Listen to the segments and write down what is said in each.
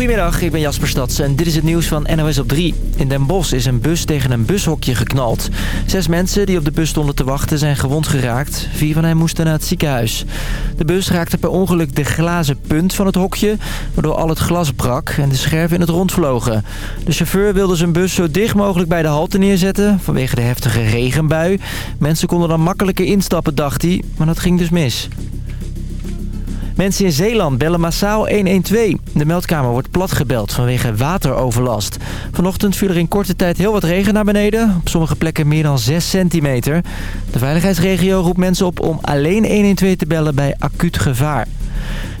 Goedemiddag, ik ben Jasper Stads en dit is het nieuws van NOS op 3. In Den Bosch is een bus tegen een bushokje geknald. Zes mensen die op de bus stonden te wachten zijn gewond geraakt. Vier van hen moesten naar het ziekenhuis. De bus raakte per ongeluk de glazen punt van het hokje... waardoor al het glas brak en de scherven in het rond vlogen. De chauffeur wilde zijn bus zo dicht mogelijk bij de halte neerzetten... vanwege de heftige regenbui. Mensen konden dan makkelijker instappen, dacht hij, maar dat ging dus mis. Mensen in Zeeland bellen massaal 112. De meldkamer wordt platgebeld vanwege wateroverlast. Vanochtend viel er in korte tijd heel wat regen naar beneden. Op sommige plekken meer dan 6 centimeter. De veiligheidsregio roept mensen op om alleen 112 te bellen bij acuut gevaar.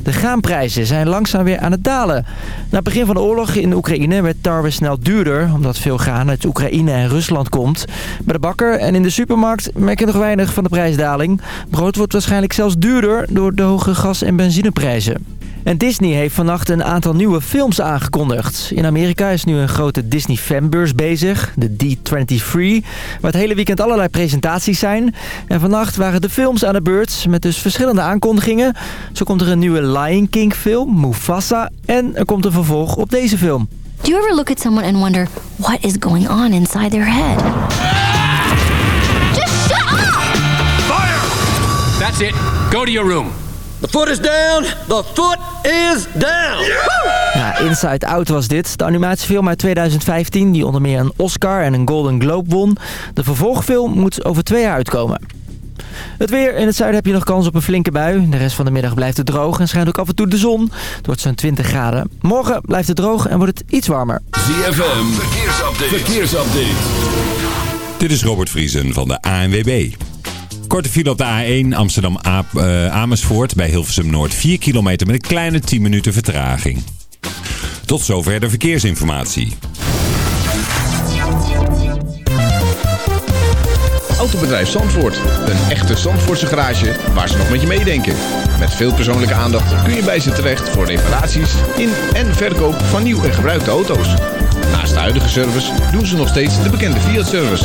De graanprijzen zijn langzaam weer aan het dalen. Na het begin van de oorlog in Oekraïne werd tarwe snel duurder... omdat veel graan uit Oekraïne en Rusland komt. Bij de bakker en in de supermarkt merken nog weinig van de prijsdaling. Brood wordt waarschijnlijk zelfs duurder door de hoge gas- en benzineprijzen. En Disney heeft vannacht een aantal nieuwe films aangekondigd. In Amerika is nu een grote Disney fanbeurs bezig, de D23... waar het hele weekend allerlei presentaties zijn. En vannacht waren de films aan de beurt met dus verschillende aankondigingen. Zo komt er een nieuwe Lion King film, Mufasa... en er komt een vervolg op deze film. Do you ever look at someone and wonder what is going on inside their head? Just shut up! Fire! That's it. Go to your room. The foot is down. The foot is down. Ja, Inside Out was dit. De animatiefilm uit 2015 die onder meer een Oscar en een Golden Globe won. De vervolgfilm moet over twee jaar uitkomen. Het weer. In het zuiden heb je nog kans op een flinke bui. De rest van de middag blijft het droog en schijnt ook af en toe de zon. Het wordt zo'n 20 graden. Morgen blijft het droog en wordt het iets warmer. ZFM. Verkeersupdate. Verkeersupdate. Dit is Robert Vriesen van de ANWB. Korte file op de A1 Amsterdam-Amersfoort bij Hilversum Noord. 4 kilometer met een kleine 10 minuten vertraging. Tot zover de verkeersinformatie. Autobedrijf Zandvoort. Een echte Zandvoortse garage waar ze nog met je meedenken. Met veel persoonlijke aandacht kun je bij ze terecht voor reparaties in en verkoop van nieuw en gebruikte auto's. Naast de huidige service doen ze nog steeds de bekende Fiat-service.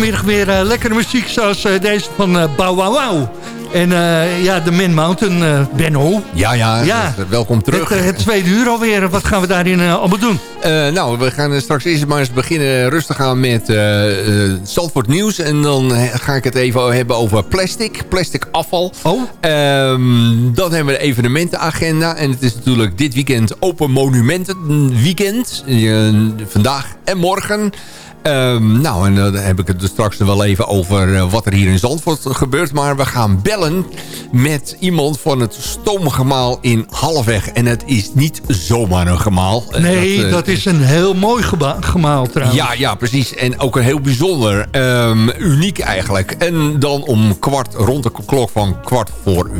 Vanmiddag weer uh, lekkere muziek zoals uh, deze van uh, Bow Wow Wow. En ja, de Man Mountain, Benno. Ja, ja, ja. Welkom terug. Het, het, tweede uur alweer. Wat gaan we daarin allemaal doen? nou, we gaan straks eerst maar eens beginnen rustig aan met Zandvoort Nieuws. En dan ga ik het even hebben over plastic. Plastic afval. Oh. Um, dan hebben we de evenementenagenda. En het is natuurlijk dit weekend Open Monumenten Weekend. vandaag en morgen. Um, nou, en dan heb ik het er straks wel even over uh, wat er hier in Zandvoort gebeurt. Maar we gaan bellen met iemand van het stoomgemaal in Halfweg. En het is niet zomaar een gemaal. Nee, dat, uh, dat is een heel mooi gemaal trouwens. Ja, ja, precies. En ook een heel bijzonder. Um, uniek eigenlijk. En dan om kwart, rond de klok van kwart voor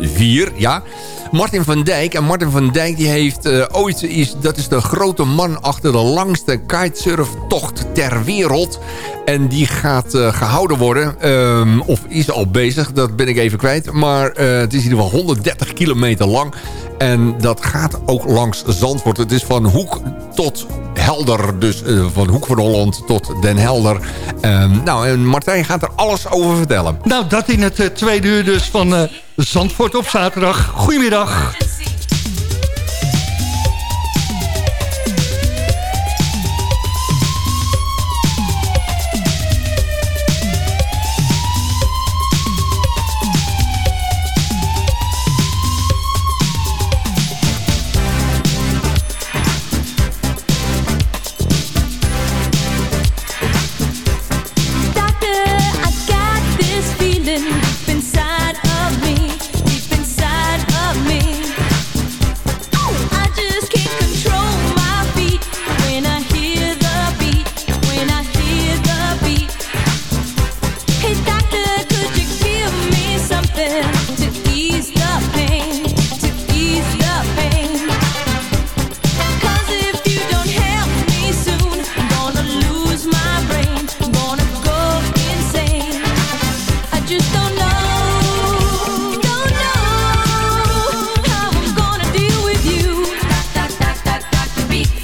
vier, ja... Martin van Dijk. En Martin van Dijk die heeft uh, ooit... Is, dat is de grote man achter de langste kitesurftocht ter wereld. En die gaat uh, gehouden worden. Um, of is al bezig. Dat ben ik even kwijt. Maar uh, het is in ieder geval 130 kilometer lang. En dat gaat ook langs Zandvoort. Het is van Hoek tot Helder. Dus uh, van Hoek van Holland tot Den Helder. Um, nou, en Martijn gaat er alles over vertellen. Nou, dat in het uh, tweede uur dus van uh, Zandvoort op zaterdag. Goedemiddag.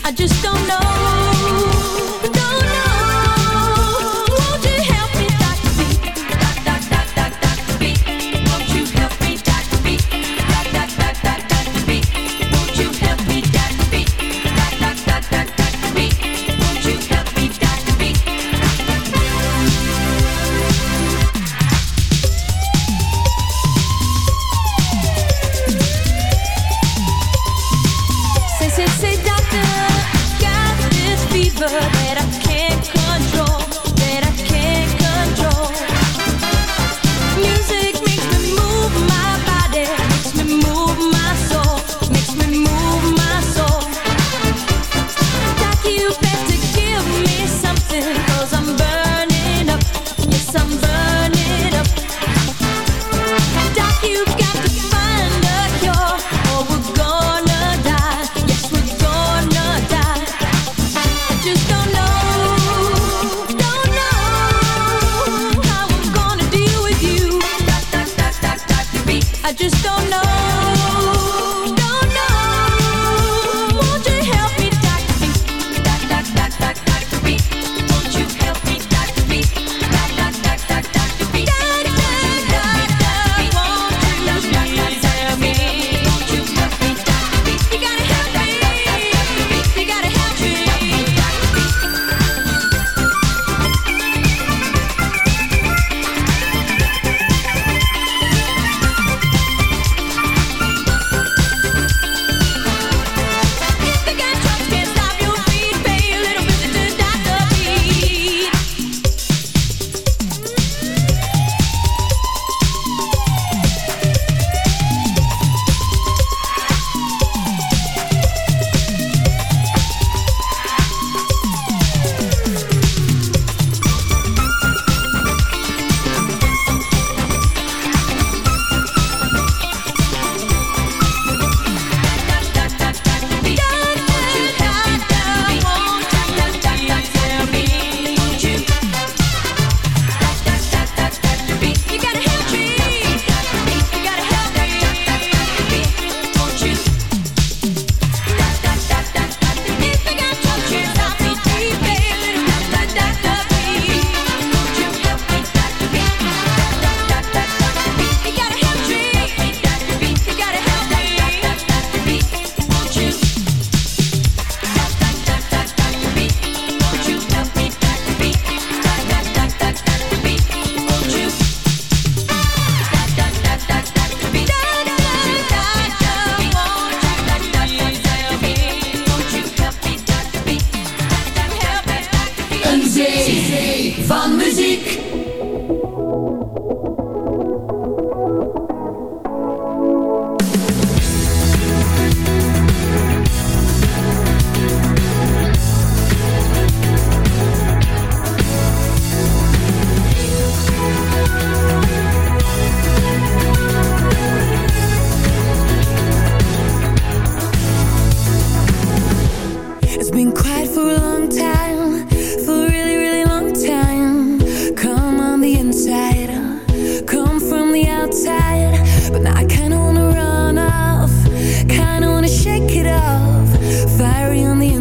I just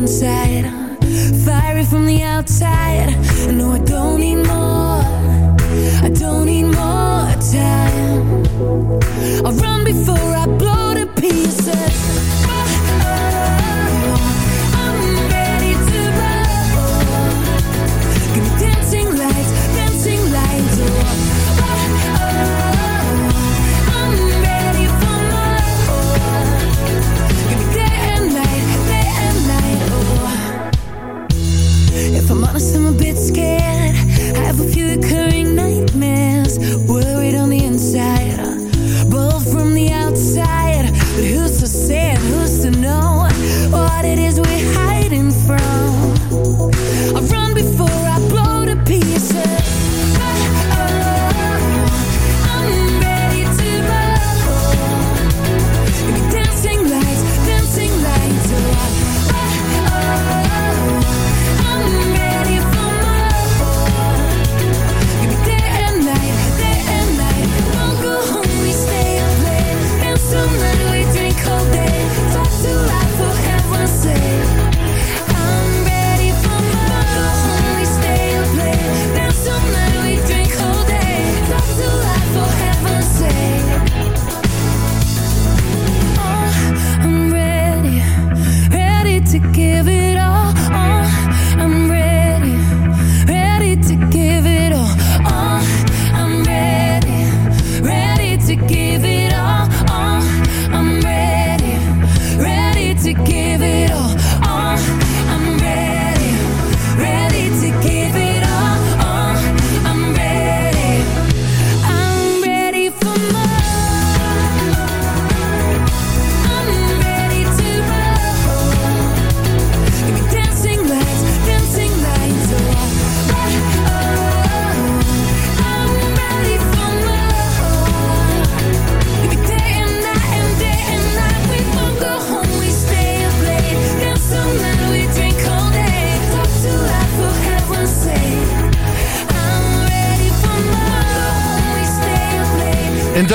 inside, fiery from the outside.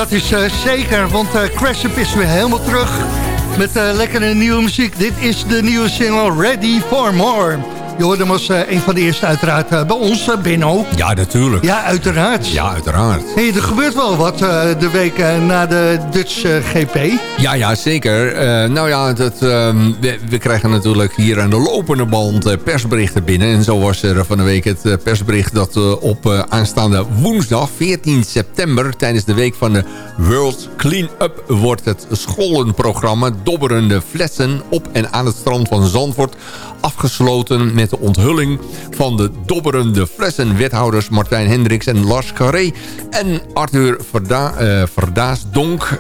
Dat is eh, zeker, want eh Crash Up is weer helemaal terug met eh, lekkere nieuwe muziek. Dit is de nieuwe single Ready for More. Hem als eh, een van de eerste uiteraard eh, bij ons, eh, Benno. Ja, natuurlijk. Ja, uiteraard. Ja, uiteraard. Hey, er gebeurt wel wat de week na de Dutch GP. Ja, ja, zeker. Nou ja, dat, ehm, we, we krijgen natuurlijk hier aan de lopende band persberichten binnen. En zo was er van de week het persbericht dat op aanstaande woensdag 14 september... tijdens de week van de World Clean Up wordt het scholenprogramma... Dobberende Flessen op en aan het strand van Zandvoort afgesloten met de onthulling van de dobberende flessen-wethouders Martijn Hendricks en Lars Carré en Arthur Verda eh, Verdaasdonk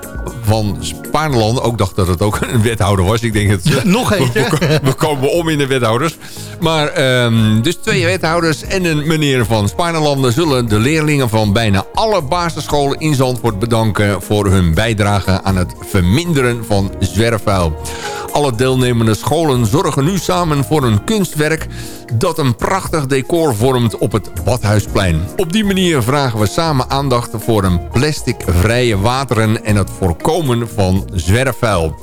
van Spaarland. Ook dacht dat het ook een wethouder was. Ik denk het. Nog eentje. We, we komen om in de wethouders. Maar ehm, dus twee wethouders en een meneer van Spaarlanden zullen de leerlingen van bijna alle basisscholen in Zandvoort bedanken voor hun bijdrage aan het verminderen van zwerfvuil. Alle deelnemende scholen zorgen nu samen voor een kunstwerk dat een prachtig decor vormt op het Badhuisplein. Op die manier vragen we samen aandacht voor een plasticvrije wateren en het voorkomen van zwerfvuil.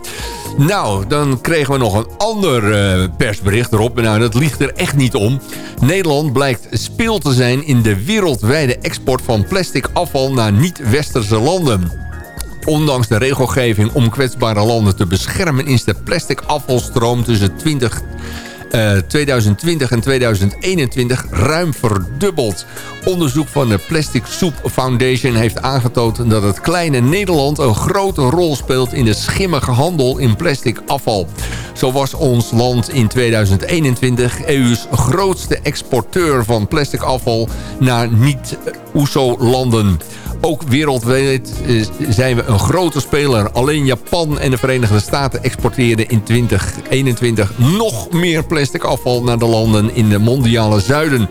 Nou, dan kregen we nog een ander eh, persbericht erop. Nou, dat ligt er echt niet om. Nederland blijkt speel te zijn in de wereldwijde export van plastic afval naar niet-westerse landen. Ondanks de regelgeving om kwetsbare landen te beschermen... is de plastic afvalstroom tussen 20, eh, 2020 en 2021 ruim verdubbeld. Onderzoek van de Plastic Soup Foundation heeft aangetoond... dat het kleine Nederland een grote rol speelt... in de schimmige handel in plastic afval. Zo was ons land in 2021 EU's grootste exporteur van plastic afval... naar niet-OESO-landen. Ook wereldwijd eh, zijn we een grote speler. Alleen Japan en de Verenigde Staten exporteerden in 2021 nog meer plastic afval naar de landen in de mondiale zuiden.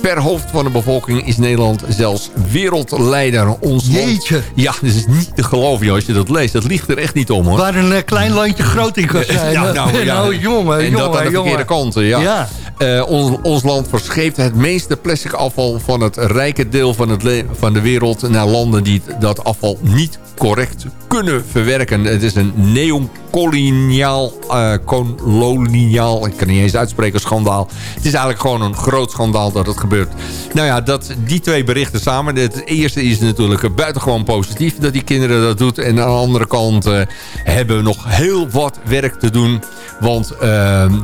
Per hoofd van de bevolking is Nederland zelfs wereldleider. Ons land- Jeetje. ja, dat is niet te geloven joh, als je dat leest. Dat ligt er echt niet om hoor. Waar een eh, klein landje groot in kan zijn. Ja, nou, ja. nou, jongen, en jongen, dat aan de jongen. verkeerde kanten, ja. Ja. Eh, ons, ons land verscheept het meeste plastic afval van het rijke deel van, het van de wereld naar landen die dat afval niet correct kunnen verwerken. Het is een neocoloniaal, eh koloniaal, ik kan niet eens uitspreken, schandaal. Het is eigenlijk gewoon een groot schandaal dat het gebeurt. Nou ja, dat, die twee berichten samen. Het eerste is natuurlijk buitengewoon positief dat die kinderen dat doet. En aan de andere kant eh, hebben we nog heel wat werk te doen. Want eh,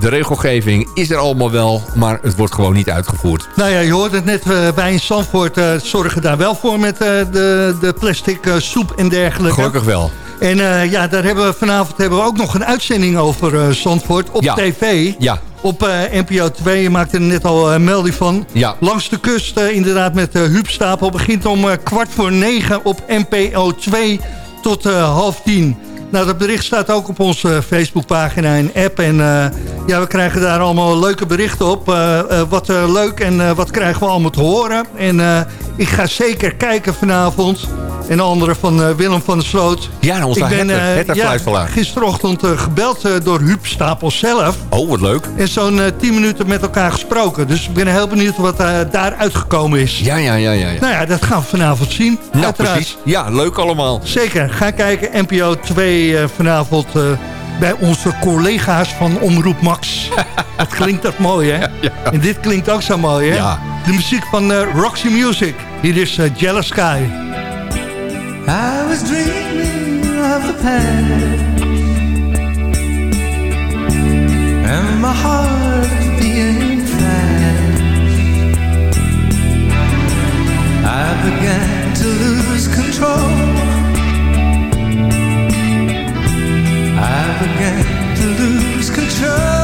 de regelgeving is er allemaal wel, maar het wordt gewoon niet uitgevoerd. Nou ja, je hoort het net, eh, wij in Zandvoort eh, zorgen daar wel voor met de, de plastic soep en dergelijke. Gelukkig wel. En ja, daar hebben we vanavond hebben we ook nog een uitzending over Zandvoort op Ja. tv. Ja. Op eh, NPO 2, je maakte er net al eh, melding van. Ja. Langs de kust, eh, inderdaad met Huub Stapel. Begint om kwart voor negen op NPO 2 tot half tien. Nou, dat bericht staat ook op onze Facebookpagina en app. En ja, we krijgen daar allemaal leuke berichten op. Wat leuk en wat krijgen we allemaal te horen. En ik ga zeker kijken vanavond. En de andere van eh, Willem van der Sloot. Ja, onze ik ben eh, ja, gisterochtend eh, gebeld door Huub Stapel zelf. Oh, wat leuk. En zo'n 10 minuten met elkaar gesproken. Dus ik ben heel benieuwd wat daar uitgekomen is. Ja, ja, ja, ja. ja. Nou ja, dat gaan we vanavond zien. Nou, uiteraard. precies. Ja, leuk allemaal. Zeker. Ga kijken. NPO 2 uh, vanavond bij onze collega's van Omroep Max. dat klinkt dat mooi, hè? Ja. En dit klinkt ook zo mooi, hè? Ja. De muziek van uh, Roxy Music. Hier is uh, Jealous Sky. I was dreaming of the past. And my heart being fast. I began to lose control. I began to lose control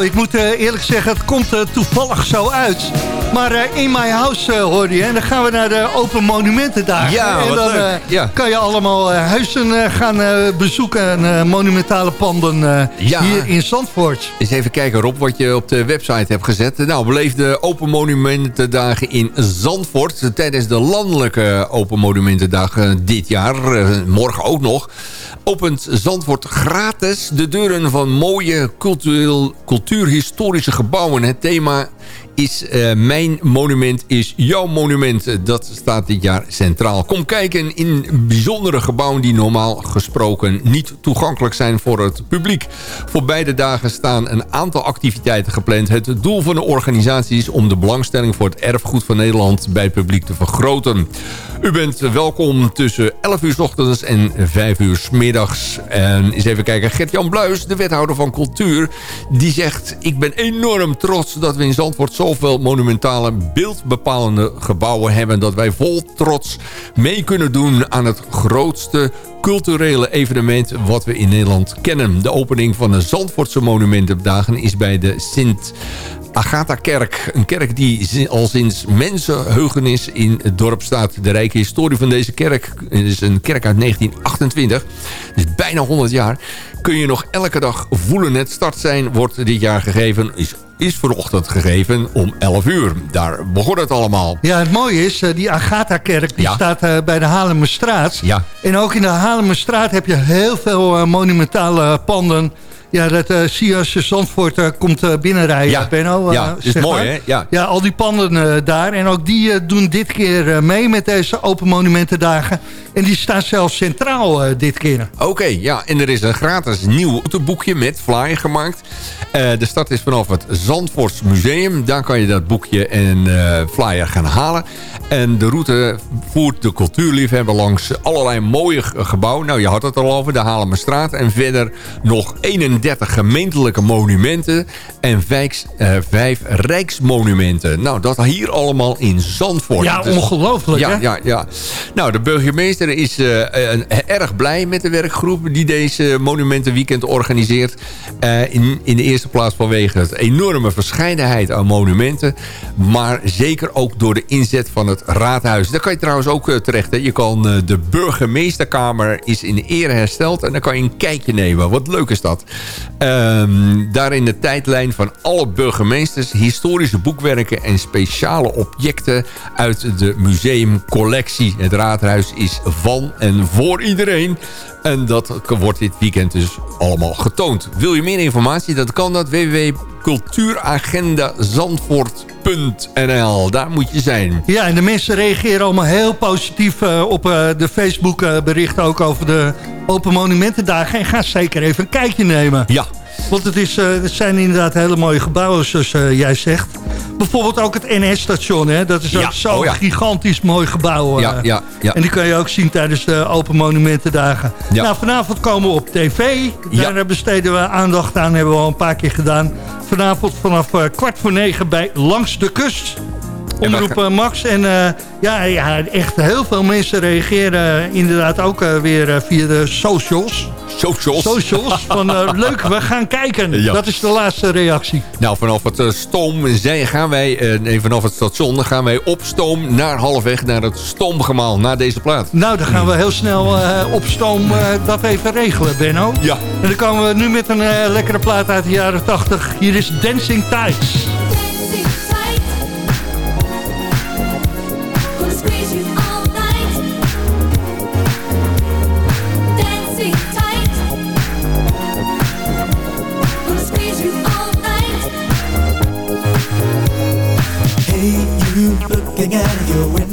Nou, ik moet eh, eerlijk zeggen, het komt eh, toevallig zo uit. Maar eh, In My House hoorde je. En dan gaan we naar de Open Monumentendagen. Ja, en wat dan leuk. Ja. kan je allemaal huizen gaan bezoeken. En monumentale panden Ja. hier in Zandvoort. Eens even kijken, Rob, wat je op de website hebt gezet. Nou, beleef de Open Monumentendagen in Zandvoort... tijdens de landelijke Open Monumentendagen dit jaar. morgen ook nog. Opent Zandvoort gratis de deuren van mooie cultuurhistorische gebouwen. Het thema eh, Mijn monument is jouw monument. Dat staat dit jaar centraal. Kom kijken in bijzondere gebouwen die normaal gesproken niet toegankelijk zijn voor het publiek. Voor beide dagen staan een aantal activiteiten gepland. Het doel van de organisatie is om de belangstelling voor het erfgoed van Nederland bij het publiek te vergroten. U bent welkom tussen 11 uur s ochtends en 5 uur s middags. En eens even kijken, Gert-Jan Bluis, de wethouder van cultuur... die zegt, ik ben enorm trots dat we in Zandvoort zoveel monumentale beeldbepalende gebouwen hebben... dat wij vol trots mee kunnen doen aan het grootste culturele evenement wat we in Nederland kennen. De opening van de Zandvoortse Monumentendagen is bij de Sint... Agatha-kerk. Een kerk die al sinds mensenheugenis in het dorp staat. De rijke historie van deze kerk is een kerk uit 1928. Dus bijna 100 jaar. Kun je nog elke dag voelen. Het start zijn wordt dit jaar gegeven. Is, is vanochtend gegeven om 11 uur. Daar begon het allemaal. Ja, het mooie is, eh, die Agatha-kerk die Ja. staat eh, bij de Haarlemmerstraat. Ja. En ook in de Haarlemmerstraat heb je heel veel eh, monumentale panden. Ja, dat als je Zandvoort eh, komt eh, binnenrijden, Ja. Benno. Ja, is mooi, maar. hè? Ja. ja, al die panden daar. En ook die doen dit keer mee met deze Open Monumentendagen. En die staat zelfs centraal dit keer. Oké, ja, en er is een gratis nieuw boekje met flyer gemaakt. De start is vanaf het Zandvoorts Museum. Daar kan je dat boekje en flyer gaan halen. En de route voert de cultuurliefhebber langs allerlei mooie ge- gebouwen. Nou, je had het al over, de Halemerstraat. En verder nog 31 gemeentelijke monumenten en vijf, eh, vijf rijksmonumenten. Nou, dat hier allemaal in Zandvoort. Ja, Dus- ongelooflijk, ja, hè? Ja, ja. Nou, de burgemeester is eh, erg blij met de werkgroep... die deze monumentenweekend organiseert. Eh, in, in de eerste plaats vanwege het enorme verscheidenheid aan monumenten. Maar zeker ook door de inzet van het raadhuis. Daar kan je trouwens ook terecht. Hè. Je kan, de burgemeesterkamer is in ere hersteld. En dan kan je een kijkje nemen. Wat leuk is dat. Ehm, daar in de tijdlijn van alle burgemeesters... historische boekwerken en speciale objecten... uit de museumcollectie. Het raadhuis is van en voor iedereen. En dat wordt dit weekend dus allemaal getoond. Wil je meer informatie? Dat kan dat www.cultuuragendazandvoort.nl Daar moet je zijn. Ja, en de mensen reageren allemaal heel positief eh, op eh, de Facebook eh, berichten ook over de Open Monumentendagen. En ga zeker even een kijkje nemen. Ja. Want het, is, het zijn inderdaad hele mooie gebouwen, zoals jij zegt. Bijvoorbeeld ook het NS-station, hè? Dat is Ja, ook zo'n oh ja. gigantisch mooi gebouw. Ja, ja, ja. En die kan je ook zien tijdens de Open Monumentendagen. Ja. Nou, vanavond komen we op tv. Daar besteden we aandacht aan, hebben we al een paar keer gedaan. Vanavond vanaf eh, kwart voor negen bij Langs de Kust. Omroep eh, Max. En eh, ja, ja, echt heel veel mensen reageren inderdaad ook weer via de socials. Socials. Socials. Van eh, leuk, we gaan kijken. Ja. Dat is de laatste reactie. Nou, vanaf het eh, stoom zij- gaan wij, nee, vanaf het station gaan wij op stoom naar halfweg naar het stoomgemaal, naar deze plaat. Nou, dan gaan we heel snel op stoom dat even regelen, Benno. Ja. En dan komen we nu met een lekkere plaat uit de jaren 80. Hier is Dancing Tides.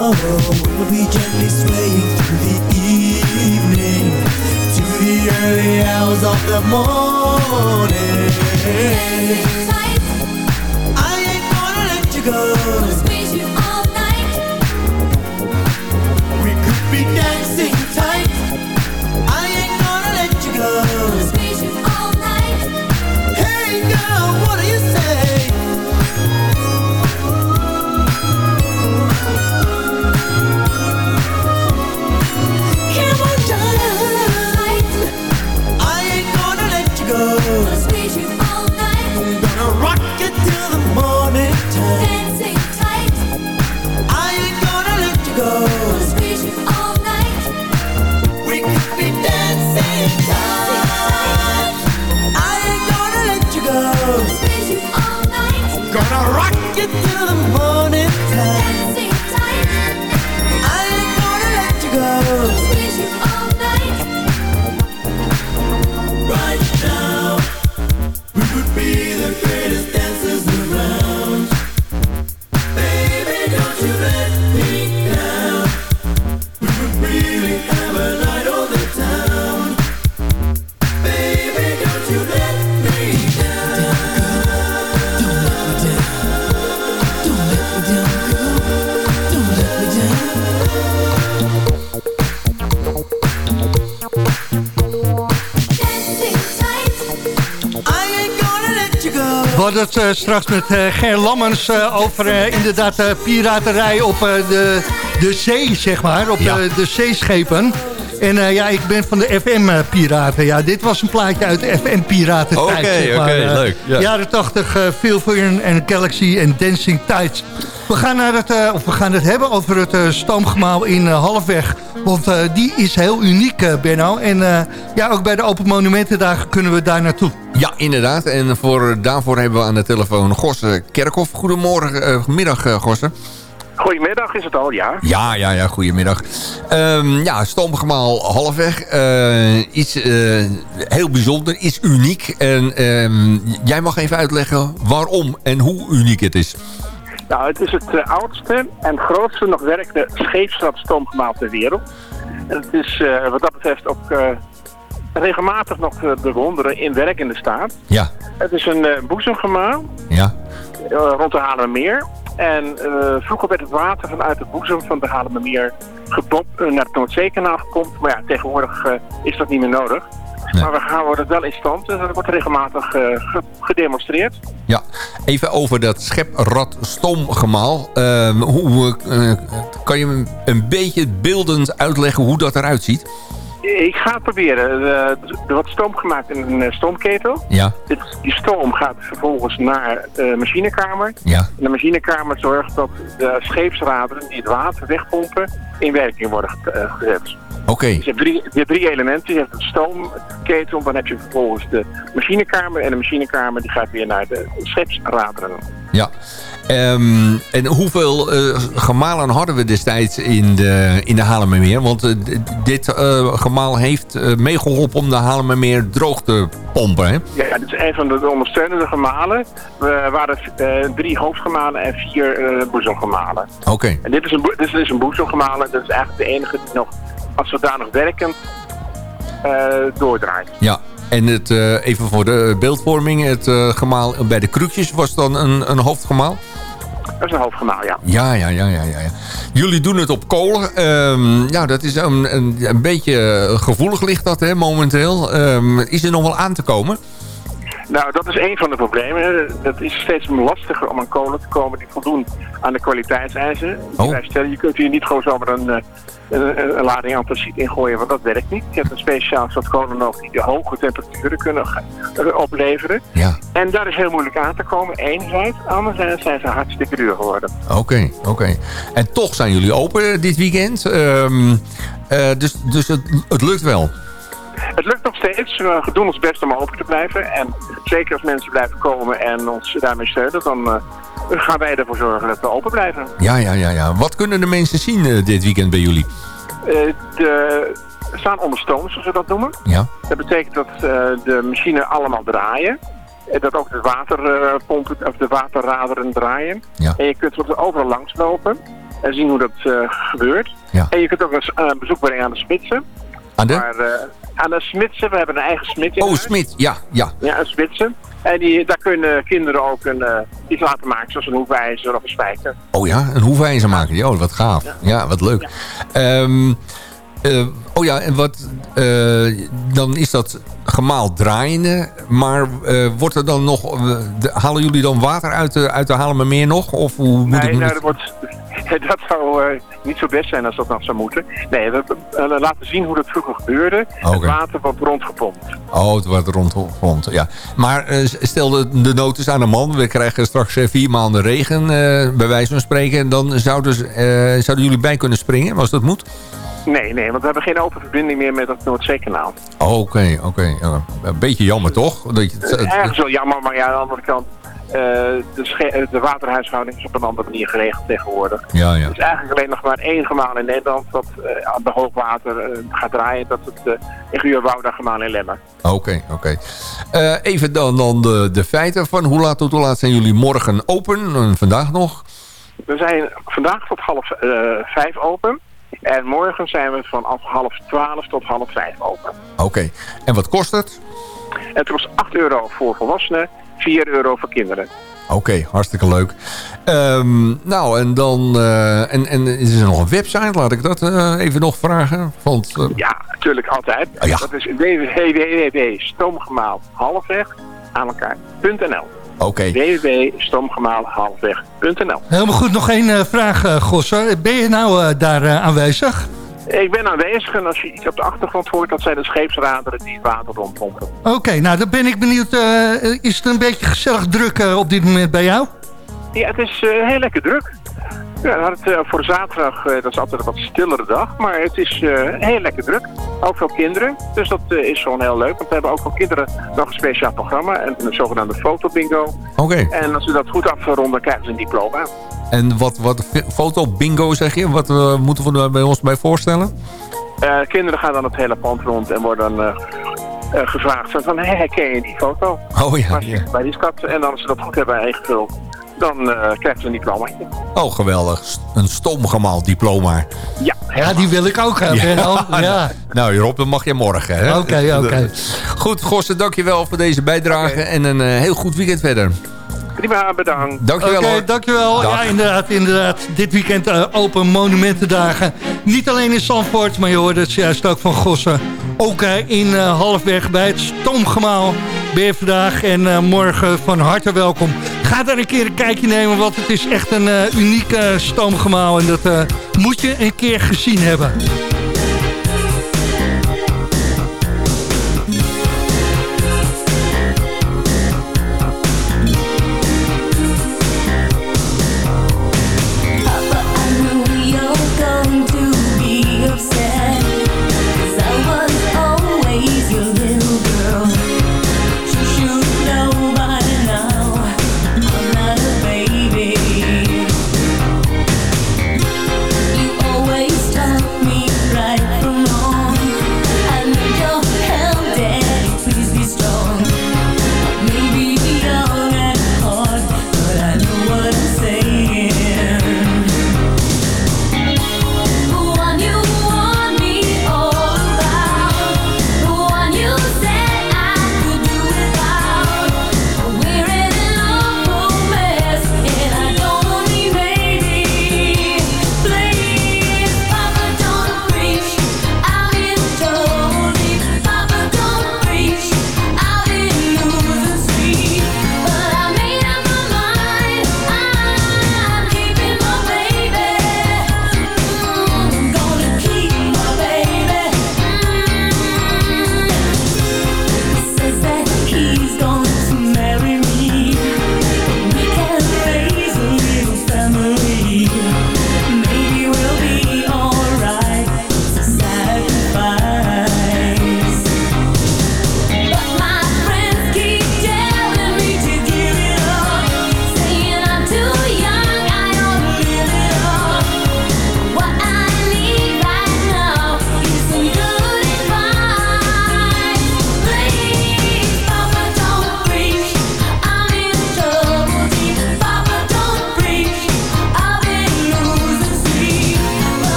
Oh, we'll be gently swaying through the evening the early hours of the morning. Dancing tight. I ain't gonna let you go. Gonna squeeze you all night. We could be dancing tight. Het eh, straks met eh, Ger Lammers eh, over inderdaad piraterij op de, de zee, zeg maar. Op Ja. de, de zeeschepen. En ja, ik ben van de FM-piraten. Ja, dit was een plaatje uit de FM-piraten Oké, zeg maar. oké, leuk, ja. Jaren 80, uh, Phil Fern en Galaxy en Dancing Tides. We gaan, naar het, of we gaan het hebben over het stoomgemaal in Halfweg. Want die is heel uniek, Benno. En ja, ook bij de Open Monumentendagen kunnen we daar naartoe. Ja, inderdaad. En voor, daarvoor hebben we aan de telefoon Gosse Kerkhoff. Goedemorgen, eh, middag eh, Gosse. Goedemiddag is het al, ja. Ja, ja, ja, goedemiddag. Ehm ja, Stoomgemaal halfweg. eh iets heel bijzonder, iets uniek. En ehm, jij mag even uitleggen waarom en hoe uniek het is. Nou, het is het oudste en grootste nog werkende scheepsradstoomgemaal ter wereld. En het is wat dat betreft ook regelmatig nog bewonderen in werkende staat. Ja, Het is een eh, boezemgemaal ja, eh, rond de Haarlemmermeer. En eh, vroeger werd het water vanuit de boezem van de Haarlemmermeer gepompt, eh, naar het Noordzeekanaal gepompt. Maar ja, tegenwoordig eh, is dat niet meer nodig. Maar we houden het wel in stand. Dus dat wordt regelmatig eh, ge- gedemonstreerd. ja. Even over dat scheprad stoomgemaal. Ehm, hoe, eh, kan je me een beetje beeldend uitleggen hoe dat eruit ziet? Ik ga het proberen. Eh, Er wordt stoom gemaakt in een eh, stoomketel. Ja, die stoom gaat vervolgens naar de machinekamer. ja, En de machinekamer zorgt dat de scheepsraderen die het water wegpompen in werking worden ge- eh, gezet. oké. Dus je hebt drie, je hebt drie elementen. Je hebt een stoomketel, dan heb je vervolgens de machinekamer. En de machinekamer die gaat weer naar de scheepsraderen. Ja. Ehm, en hoeveel eh, gemalen hadden we destijds in de, in de Haarlemmermeer? Want eh, dit eh, gemaal heeft eh, meegeholpen om de Haarlemmermeer droog te pompen, hè? Ja, dit is een van de, de ondersteunende gemalen. We waren drie hoofdgemalen en vier boezemgemalen. Oké. En dit is een, dit is een boezemgemalen. Dat is eigenlijk de enige die nog als zodanig werkend eh, doordraait. Ja. En het, even voor de beeldvorming, het eh, gemaal bij de krukjes was dan een, een hoofdgemaal? Dat is een hoofdgemaal, ja. Ja, ja, ja, ja, ja. ja. Jullie doen het op kolen. Ehm, ja, dat is een, een, een beetje gevoelig ligt dat, hè, momenteel. Ehm, is er nog wel aan te komen? Nou, dat is een van de problemen. Het is steeds lastiger om aan kolen te komen die voldoen aan de kwaliteitseisen. Oh. stellen. Je kunt hier niet gewoon zomaar een, eh, een, een lading antraciet ingooien, want dat werkt niet. Je hebt een speciaal soort kolen nodig die de hoge temperaturen kunnen eh, opleveren. Ja. En daar is heel moeilijk aan te komen, enerzijds. Anderzijds zijn ze hartstikke duur geworden. Oké, oké. En toch zijn jullie open dit weekend. Ehm, eh, dus dus het, het lukt wel. Het lukt nog steeds. We doen ons best om open te blijven. En zeker als mensen blijven komen en ons daarmee steunen, dan eh, gaan wij ervoor zorgen dat we open blijven. Ja, ja, ja, ja. Wat kunnen de mensen zien eh, dit weekend bij jullie? Eh, de, we staan onder stoom, zoals we dat noemen. Ja. Dat betekent dat de machine allemaal draaien. En dat ook de waterpompen of de waterraderen draaien. Ja. En je kunt er overal langs lopen en zien hoe dat gebeurt. Ja. En je kunt ook eens een bezoek brengen aan de spitsen. Aan de? Maar, eh, aan de smidsen, we hebben een eigen smid in Oh. Smit. Ja, ja. Ja, een. En die, daar kunnen kinderen ook een, eh, iets laten maken, zoals een hoefijzer of een spijker. Oh ja, een hoefijzer maken. Oh, wat gaaf. Ja, wat leuk. Ehm, eh, oh ja, en wat... dan is dat gemaal draaiende. Maar wordt er dan nog... de- halen jullie dan water uit de, uit de Haarlemmermeer nog? Of hoe moet Nee, ik nou, wordt, dat zou eh, niet zo best zijn als dat nog zou moeten. Nee, we laten zien hoe dat vroeger gebeurde. Het water wordt rondgepompt. Oh, het wordt rond, rond ja. Maar eh, stel de, de nood is aan de man. We krijgen straks eh, vier maanden regen, bij wijze van spreken. Dan zouden, zouden jullie bij kunnen springen, als dat moet? Nee, nee, want we hebben geen open verbinding meer met het Noordzeekanaal. Oh, Oké, oké. Ja, Een beetje jammer, toch? Dat je het, het- Ergens wel jammer, maar ja, aan de andere kant... eh, de, eh, de waterhuishouding is op een andere manier geregeld tegenwoordig. ja, ja. Er is eigenlijk alleen nog maar één gemaal in Nederland dat eh, aan de hoogwater gaat draaien. Dat is het uh, in Guurwouda gemaal in Lemmer. Oké, oké. Even dan, dan de, de feiten van hoe laat tot hoe laat zijn jullie morgen open? En vandaag nog? We zijn vandaag tot half vijf open. En morgen zijn we van half twaalf tot half vijf open. Oké. En wat kost het? Het kost 8 euro voor volwassenen, 4 euro voor kinderen. Oké, hartstikke leuk. Ehm, nou, en dan... eh, en, en is er nog een website? Laat ik dat eh, even nog vragen. Want, eh, Ja, natuurlijk altijd. Ja. Dat is www.stoomgemaalhalfweg aan elkaar.nl. Oké. www.stomgemaalhalfweg.nl Helemaal goed, nog één eh, vraag, eh, Gosse. Ben je nou daar eh, aanwezig? Ik ben aanwezig en als je iets op de achtergrond hoort, dat zijn de scheepsraderen die het water rondpompen. Oké, nou dan ben ik benieuwd. eh, is het een beetje gezellig druk eh, op dit moment bij jou? Ja, het is eh, heel lekker druk. Ja, het, eh, voor zaterdag, eh, dat is altijd een wat stillere dag, maar het is eh, heel lekker druk. Ook veel kinderen, dus dat is gewoon heel leuk. Want we hebben ook voor kinderen nog een speciaal programma, en een zogenaamde fotobingo. Oké. En als we dat goed afronden, krijgen ze een diploma. En wat, wat foto bingo zeg je? Wat moeten we er bij ons bij voorstellen? Kinderen gaan dan het hele pand rond en worden dan eh, gevraagd van, van hey, herken je die foto? Oh ja, ze bij die schat. En dan als ze dat goed hebben ingevuld, dan eh, krijgen ze een diploma. Oh, geweldig. Een stomgemaal diploma. Ja. Ja, die wil ik ook hebben. Ja. Nou, Rob, dat mag je morgen. hè? Oké, oké. Goed, Gosse, dankjewel voor deze bijdrage. En een eh, heel goed weekend verder. Prima, bedankt. Dankjewel Oké, hoor. dankjewel. Dag. Ja, inderdaad, inderdaad. Dit weekend eh, open monumentendagen. Niet alleen in Zandvoort, maar je hoorde het juist ook van Gossen. Ook eh, in eh, halfweg bij het Stoomgemaal ben je vandaag en eh, morgen van harte welkom. Ga daar een keer een kijkje nemen, want het is echt een eh, uniek stoomgemaal. En dat eh, moet je een keer gezien hebben.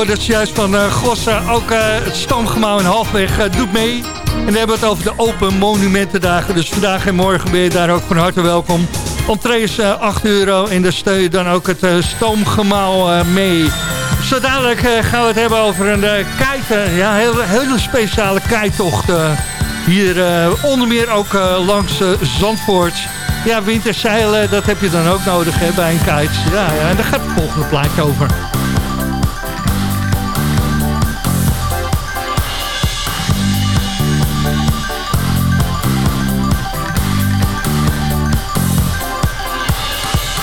We hoorden het juist van eh Gossen. Ook eh, het Stamgebouw in Halfweg eh, doet mee. En dan hebben we het over de Open Monumentendagen. Dus vandaag en morgen ben je daar ook van harte welkom. Entree is eh, 8 euro en daar steun je dan ook het Stoomgemaal mee. Zo dadelijk eh, gaan we het hebben over een kite, ja, heel, hele speciale kitetocht. eh, hier onder meer ook langs Zandvoort. Ja, winterzeilen, dat heb je dan ook nodig bij een kite. Ja, ja, en daar gaat het volgende plaatje over.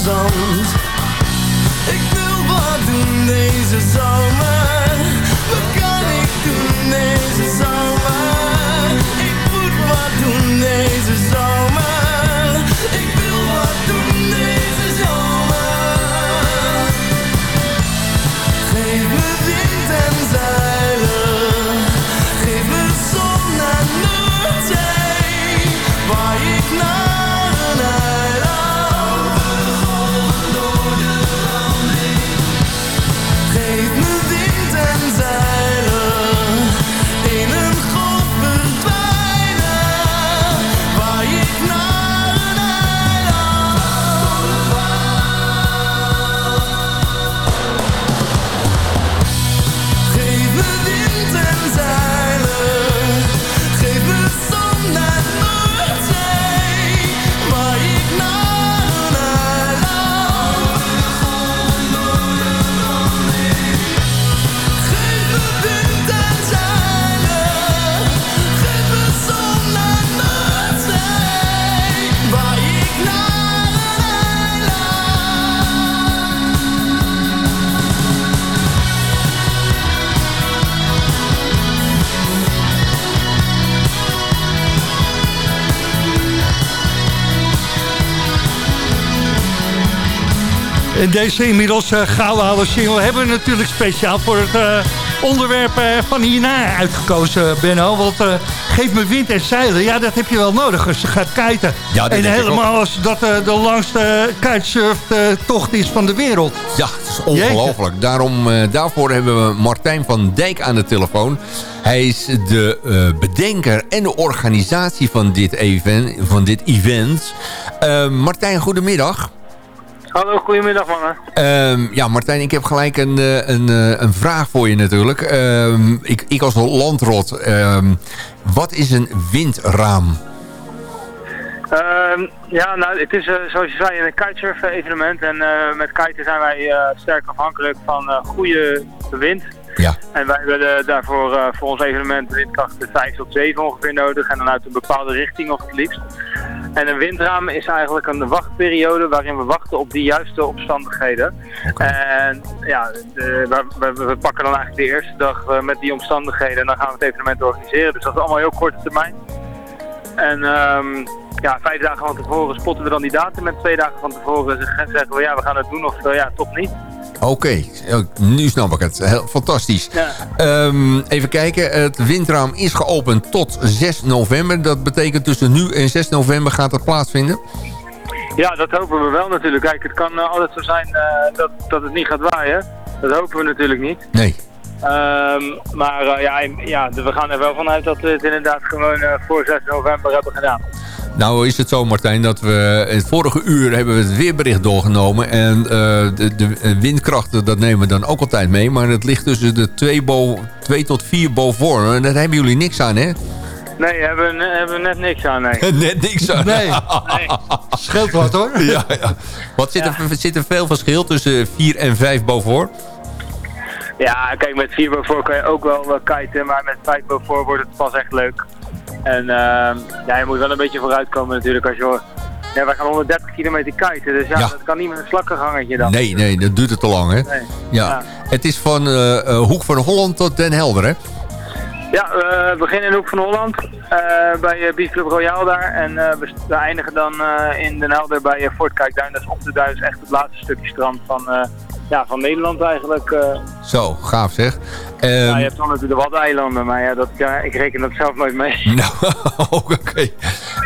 Ik wil wat doen deze zomer, En deze inmiddels uh, gouden oude single hebben we natuurlijk speciaal voor het eh, onderwerp eh, van hierna uitgekozen, Benno. Want eh, geef me wind en zeilen, ja, dat heb je wel nodig als je gaat kiten. Ja, en helemaal als dat eh, de langste kitesurf-tocht is van de wereld. Ja, het is ongelooflijk. Daarom, eh, daarvoor hebben we Martijn van Dijk aan de telefoon. Hij is de eh, bedenker en de organisatie van dit event. Van dit event. Eh, Martijn, goedemiddag. Hallo, goedemiddag mannen. Ehm, ja, Martijn, ik heb gelijk een, eh, een, eh, een vraag voor je natuurlijk. Ehm, ik, ik als landrot, ehm, wat is een windraam? Ja, nou, het is eh, zoals je zei een kitesurf evenement. En met kiten zijn wij sterk afhankelijk van goede wind. Ja. En wij hebben daarvoor voor ons evenement windkrachten 5 tot 7 ongeveer nodig. En dan uit een bepaalde richting nog het liefst. En een windraam is eigenlijk een wachtperiode waarin we wachten op die juiste omstandigheden. En ja, de- we, we- we pakken dan eigenlijk de eerste dag eh, met die omstandigheden en dan gaan we het evenement organiseren. Dus dat is allemaal heel korte termijn. En ehm, ja, vijf dagen van tevoren spotten we dan die datum en twee dagen van tevoren zeggen zeggen we ja, we gaan het doen of eh, ja, toch niet. Oké, Oh, nu snap ik het. Heel, fantastisch. Ja. Ehm, even kijken, het windraam is geopend tot 6 november. Dat betekent tussen nu en 6 november gaat dat plaatsvinden? Ja, dat hopen we wel natuurlijk. Kijk, het kan eh, altijd zo zijn eh, dat, dat het niet gaat waaien. Dat hopen we natuurlijk niet. Nee. Ehm, maar eh, ja, ja, we gaan er wel vanuit dat we het inderdaad gewoon eh, voor 6 november hebben gedaan. Nou is het zo Martijn dat we het vorige uur hebben we het weerbericht doorgenomen. En eh, de, de windkrachten dat nemen we dan ook altijd mee. Maar het ligt tussen de 2 2 tot 4 boven. En daar hebben jullie niks aan hè? Nee, hebben, we- hebben we net niks aan, nee. Net niks aan. Nee. Scheelt wat hoor. Ja, ja. Wat zit er, zit er veel verschil tussen 4 en 5 boven? Ja, kijk, met 4 boven kan je ook wel wel kiten, maar met 5 boven wordt het pas echt leuk. En ehm, ja, je moet wel een beetje vooruitkomen natuurlijk als je hoort. Ja, wij gaan 130 kilometer kiten, dus ja, Ja. dat kan niet met een slakkengangetje dan. Nee, nee, dat duurt het te lang hè? Nee. Ja. Het is van eh, eh, Hoek van Holland tot Den Helder hè? Ja, we beginnen in Hoek van Holland, eh, bij uh, Beach Club Royal daar. En we, eindigen dan in Den Helder bij Fort Kijkduin. Dat is op de Duis echt het laatste stukje strand van, ja, van Nederland eigenlijk. eh. Zo, gaaf zeg. Ehm, ja, je hebt dan natuurlijk de Waddeneilanden, maar ja, dat, ja, ik reken dat zelf nooit mee. Nou, oké.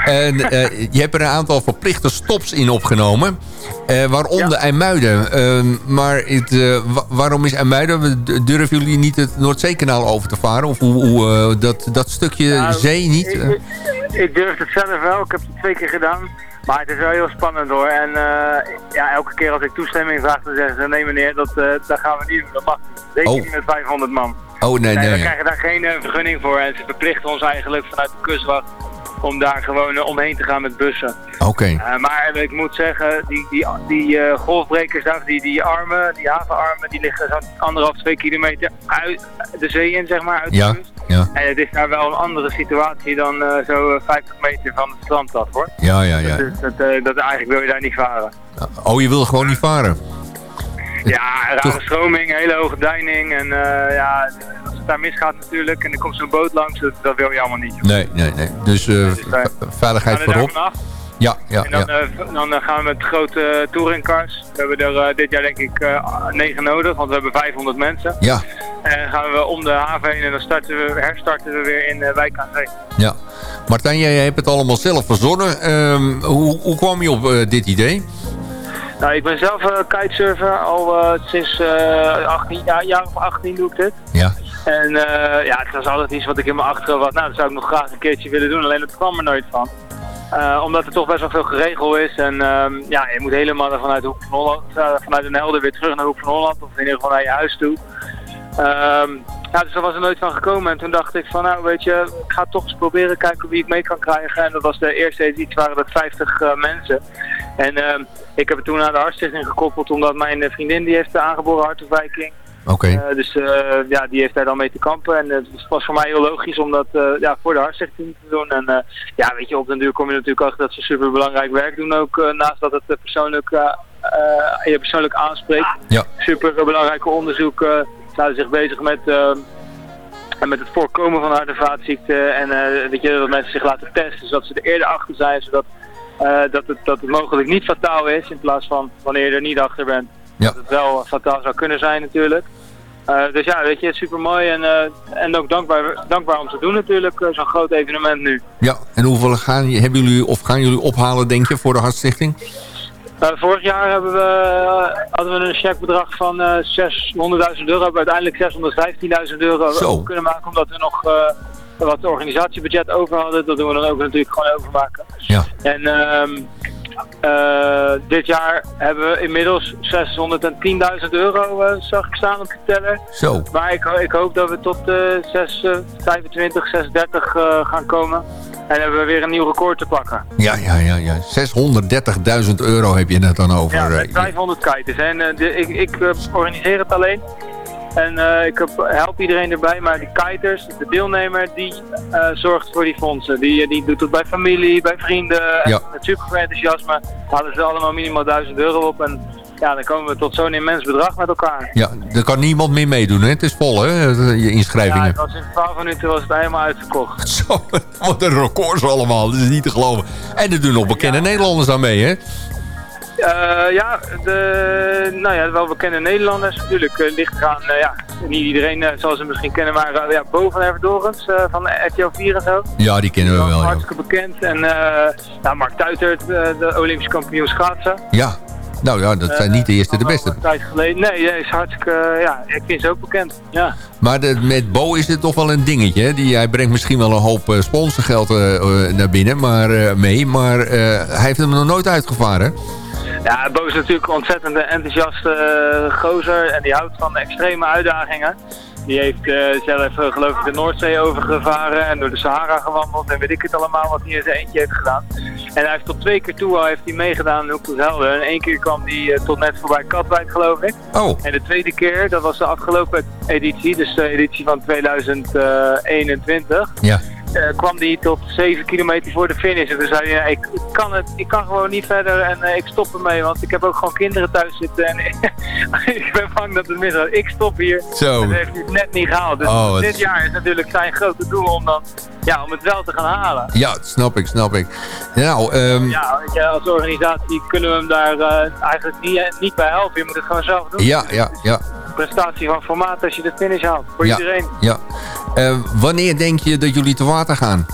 En eh, je hebt er een aantal verplichte stops in opgenomen. eh, waaronder IJmuiden. Ehm, maar het, wa- waarom is IJmuiden? Durven jullie niet het Noordzeekanaal over te varen? Of hoe, hoe, dat, dat stukje Nou, zee niet? Ik, ik, ik durf het zelf wel, ik heb het twee keer gedaan. Maar het is wel heel spannend hoor. En eh, ja, elke keer als ik toestemming vraag, dan zeggen ze nee meneer, dat, dat gaan we niet doen. Dat mag niet. Zeker Oh. niet met 500 man. oh, nee, we nee. krijgen daar geen eh, vergunning voor. En ze verplichten ons eigenlijk vanuit de kustwacht om daar gewoon omheen te gaan met bussen. Oké. Maar ik moet zeggen, die, die, die golfbrekers daar, die, die armen, die havenarmen, die liggen zo'n anderhalf, twee kilometer uit de zee in, zeg maar, uit de Ja, kust. ja. En het is daar wel een andere situatie dan eh, zo eh, 50 meter van het strand af, hoor. Ja, ja, ja. Dus dat, eh, dat, eigenlijk wil je daar niet varen. Oh, je wil gewoon niet varen? Ja, rare stroming, hele hoge deining. En eh, ja, als het daar misgaat natuurlijk en er komt zo'n boot langs, dat, dat wil je allemaal niet. Nee, nee, nee. Dus eh, ve- veiligheid voorop. Ja, ja, en dan, ja. eh, dan eh, gaan we met grote eh, touringcars. We hebben er dit jaar denk ik eh, negen nodig, want we hebben 500 mensen. Ja, En gaan we om de haven heen en dan starten we, herstarten we weer in Wijk aan Zee. ja. Martijn, jij hebt het allemaal zelf verzonnen. Ehm, hoe, hoe kwam je op dit idee? Nou, ik ben zelf kitesurfer. Al sinds eh 18, ja, jaar of 18 doe ik dit. Ja. En ja, het was altijd iets wat ik in mijn achterhoofd had. Nou, dat zou ik nog graag een keertje willen doen. Alleen dat kwam er nooit van. Eh, omdat er toch best wel veel geregeld is. En ehm, ja, je moet helemaal vanuit Hoek van Holland, eh, vanuit Den Helder weer terug naar Hoek van Holland. Of in ieder geval naar je huis toe. Ehm, ja, dus daar was er nooit van gekomen. En toen dacht ik van, nou weet je, ik ga toch eens proberen kijken wie ik mee kan krijgen. En dat was de eerste editie, waren dat 50 eh, mensen. En ehm, ik heb het toen aan de Hartstichting gekoppeld, omdat mijn vriendin die heeft de aangeboren hartafwijking. Oké. Eh, dus eh, ja, die heeft daar dan mee te kampen. En het was voor mij heel logisch om dat eh, ja, voor de hartstichting te doen. En ja, weet je, op den duur kom je natuurlijk achter dat ze super belangrijk werk doen ook. naast dat het persoonlijk, je persoonlijk aanspreekt. Ja. Super belangrijke onderzoeken. Zijn zich bezig met, en met het voorkomen van hart- en vaatziekten. En weet je, dat mensen zich laten testen, zodat ze er eerder achter zijn. Zodat dat, het, dat het mogelijk niet fataal is. In plaats van wanneer je er niet achter bent. Ja. Dat het wel fataal zou kunnen zijn natuurlijk. Eh, dus ja, weet je, super mooi en, eh, en ook dankbaar, dankbaar om te doen natuurlijk, eh, zo'n groot evenement nu. Ja, en hoeveel gaan, hebben jullie, of gaan jullie ophalen, denk je, voor de Hartstichting? Vorig jaar hebben we, hadden we een checkbedrag van eh 600.000 euro. Hebben we uiteindelijk 615.000 euro Zo. kunnen maken. Omdat we nog wat organisatiebudget over hadden. Dat doen we dan ook natuurlijk gewoon overmaken. Ja. En ehm, eh, dit jaar hebben we inmiddels 610.000 euro eh, zag ik staan op de teller. Zo. Maar ik, ik hoop dat we tot eh 6, eh, 25, 630 eh, gaan komen. En hebben we weer een nieuw record te pakken. Ja, ja, ja, ja. 630.000 euro heb je het dan over. Ja, eh, met 500 kiters. En eh, de, ik, ik eh, organiseer het alleen. En eh, ik help iedereen erbij, maar die kiters, de deelnemer, die eh, zorgt voor die fondsen. Die, die doet het bij familie, bij vrienden. En Ja. met super veel enthousiasme halen ze allemaal minimaal 1000 euro op. En ja, dan komen we tot zo'n immens bedrag met elkaar. ja, er kan niemand meer meedoen, hè? Het is vol, hè? Je Ja, inschrijvingen. het was in 12 minuten was het helemaal uitverkocht. Zo, wat een records allemaal. Dat is niet te geloven. En er doen nog bekende Nederlanders aan mee, hè? Eh, ja, de, nou ja, wel bekende Nederlanders natuurlijk. eh, ligt eraan, eh, ja, niet iedereen zal ze misschien kennen, maar ja, Bo van Everdorens van RTL 4 en zo. Ja, die kennen we wel. Hartstikke bekend. En ja, Mark Tuitert, de Olympisch kampioen schaatsen. Ja. Nou ja, dat zijn niet de eerste de beste. Tijd geleden. Nee, hij is hartstikke, ja, ik vind ze ook bekend. Ja. Maar de, met Bo is het toch wel een dingetje. Hè? Die, hij brengt misschien wel een hoop sponsorgeld naar binnen maar, mee. Maar hij heeft hem nog nooit uitgevaren. Ja, Bo is natuurlijk een ontzettend enthousiaste eh, gozer en die houdt van extreme uitdagingen. Die heeft eh, zelf eh, geloof ik de Noordzee overgevaren en door de Sahara gewandeld en weet ik het allemaal wat hij in zijn eentje heeft gedaan. En hij heeft tot twee keer toe al heeft hij meegedaan in Hoek tot. En één keer kwam hij tot net voorbij Katwijk geloof ik. Oh. En de tweede keer, dat was de afgelopen editie, dus de editie van 2021 Ja. Eh, kwam die tot 7 kilometer voor de finish. En toen zei hij, ik, kan het, ik kan gewoon niet verder en eh, ik stop ermee. Want ik heb ook gewoon kinderen thuis zitten en ik ben bang dat het misgaat. Ik stop hier. Zo. En dat heeft hij het net niet gehaald. Dus Oh, dit jaar is natuurlijk zijn grote doel om, dan, ja, om het wel te gaan halen. Ja, snap ik, snap ik. Nou, ehm, Ja, als organisatie kunnen we hem daar eh, eigenlijk niet, niet bij helpen. Je moet het gewoon zelf doen. ja, ja, ja. Prestatie van formaat als je de finish haalt. Voor ja, iedereen. Ja. Eh, wanneer denk je dat jullie te water gaan?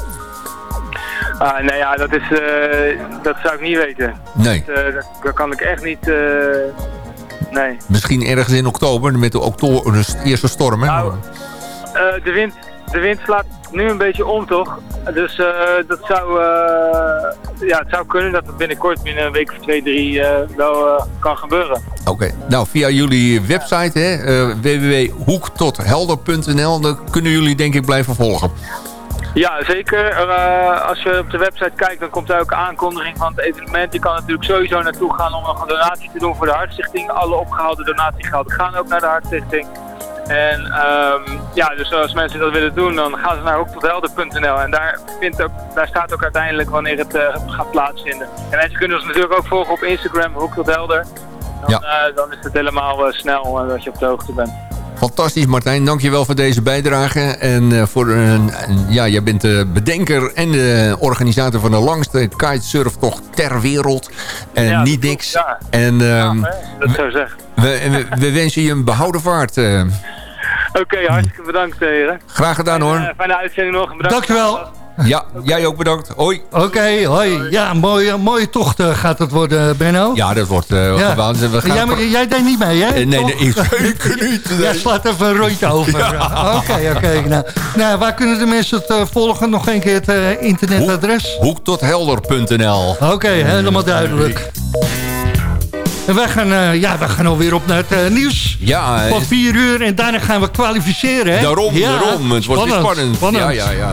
Ah, nou ja, dat, is, eh, dat zou ik niet weten. Nee. Dat, eh, dat, kan ik echt niet... nee. Misschien ergens in oktober met de, oktober, de eerste storm, hè? Nou, de, wind, de wind slaat nu een beetje om, toch? Dus eh, dat zou... eh, ja, het zou kunnen dat het binnenkort, binnen een week of twee, drie, eh, wel kan gebeuren. Oké, nou via jullie website, hè, www.hoektothelder.nl, dan kunnen jullie denk ik blijven volgen. Ja, zeker. Als je op de website kijkt, dan komt daar ook een aankondiging van het evenement. Je kan natuurlijk sowieso naartoe gaan om nog een donatie te doen voor de Hartstichting. Alle opgehaalde donatiegelden gaan ook naar de Hartstichting. En ehm, ja, dus als mensen dat willen doen, dan gaan ze naar hoektothelder.nl. En daar, vindt ook, daar staat ook uiteindelijk wanneer het eh, gaat plaatsvinden. En mensen kunnen ons natuurlijk ook volgen op Instagram, hoektothelder. Dan, eh, dan is het helemaal eh, snel dat je op de hoogte bent. Fantastisch Martijn, dankjewel voor deze bijdrage. En voor een, ja, jij bent de bedenker en de organisator van de langste kitesurftocht ter wereld. En Ja, niet niks. ja. En ehm, Dat zou zeggen. we, we, we wensen je een behouden vaart. Eh. Oké, hartstikke bedankt, eh, heren. graag gedaan hoor. Eh, fijne uitzending nog. Bedankt. Dankjewel. Ja, jij ook bedankt. Hoi. Oké, hoi. Ja, mooie, mooie tocht eh, gaat het worden, Benno. Ja, dat wordt eh Ja. geweldig. We gaan Jij, maar jij deed niet mee, hè? Eh, nee, nee, ik niet. Jij slaat even een rondje over. Oké, oké. nou, nou, waar kunnen de mensen het eh, volgen? Nog een keer het eh, internetadres? Hoektothelder.nl Oké, helemaal duidelijk. En wij gaan, eh, ja, wij gaan alweer op naar het eh, nieuws. Ja, eh, Van vier uur en daarna gaan we kwalificeren. Hè? daarom, Ja, daarom. Het wordt spannend. spannend. Ja, ja, ja.